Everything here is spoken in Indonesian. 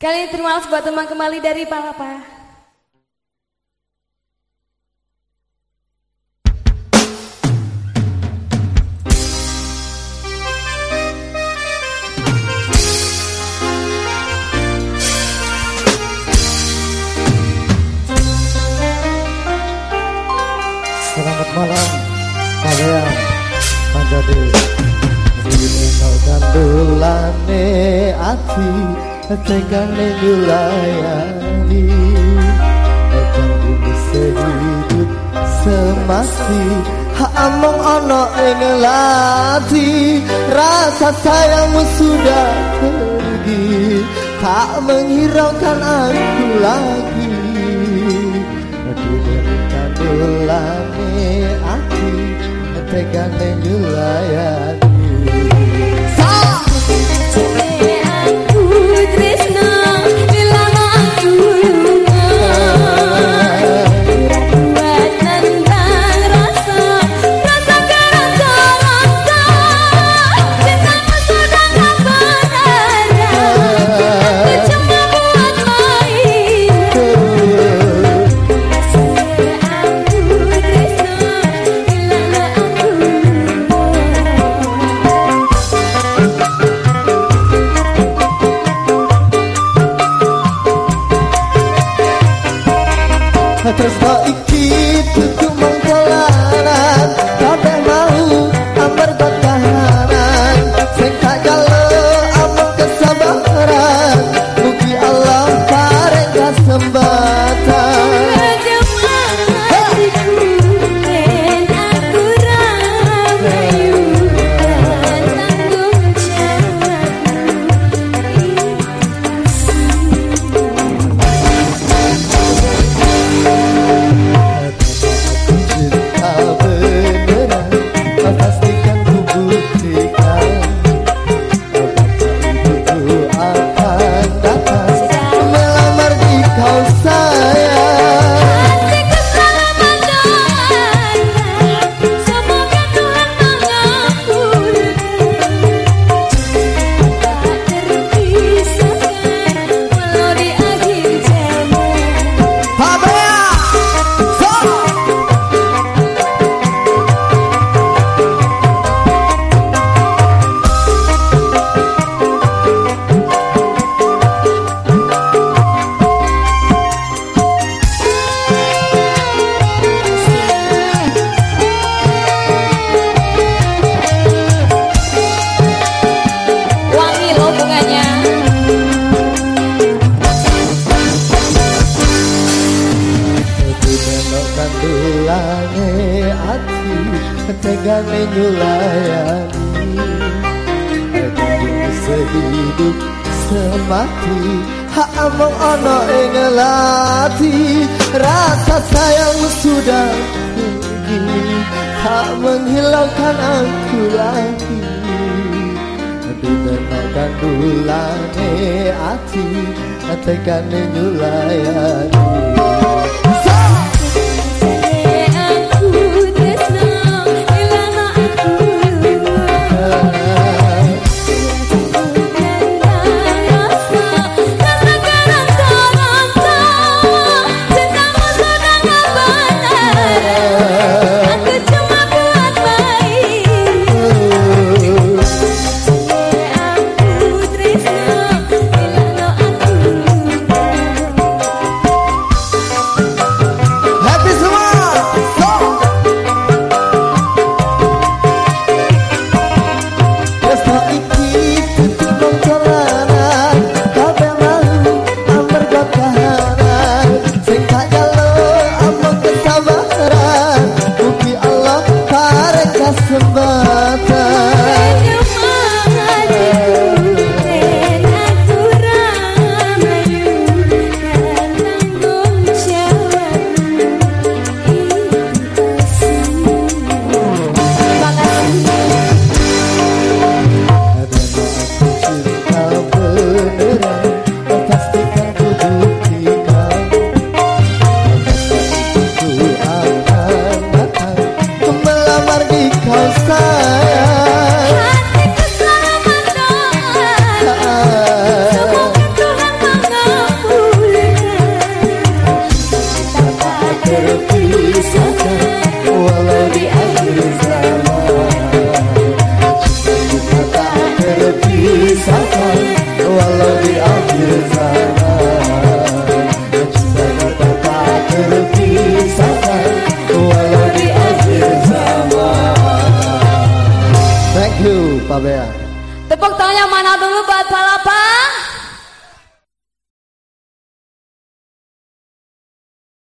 Kali ini terima kasih buat teman kembali dari Palapa. Selamat malam Kalian menjadi Dino gandulane ati Tegane nyulayani Ekan bisa hidup semasi Among ono ing lati Rasa sayangmu sudah pergi. Tak menghiraukan aku lagi. Dulane ati tegane nyulayani tresno Hát ez már itt ati tegane nyulayani Aku sehidup semati Hak ono ing Rasa sayang sudah tinggi Tak menghilangkan aku lagi. Ditenangkan dulane ati Tegane nyulayani Tepuk tangan yang mana dulu buat Palapa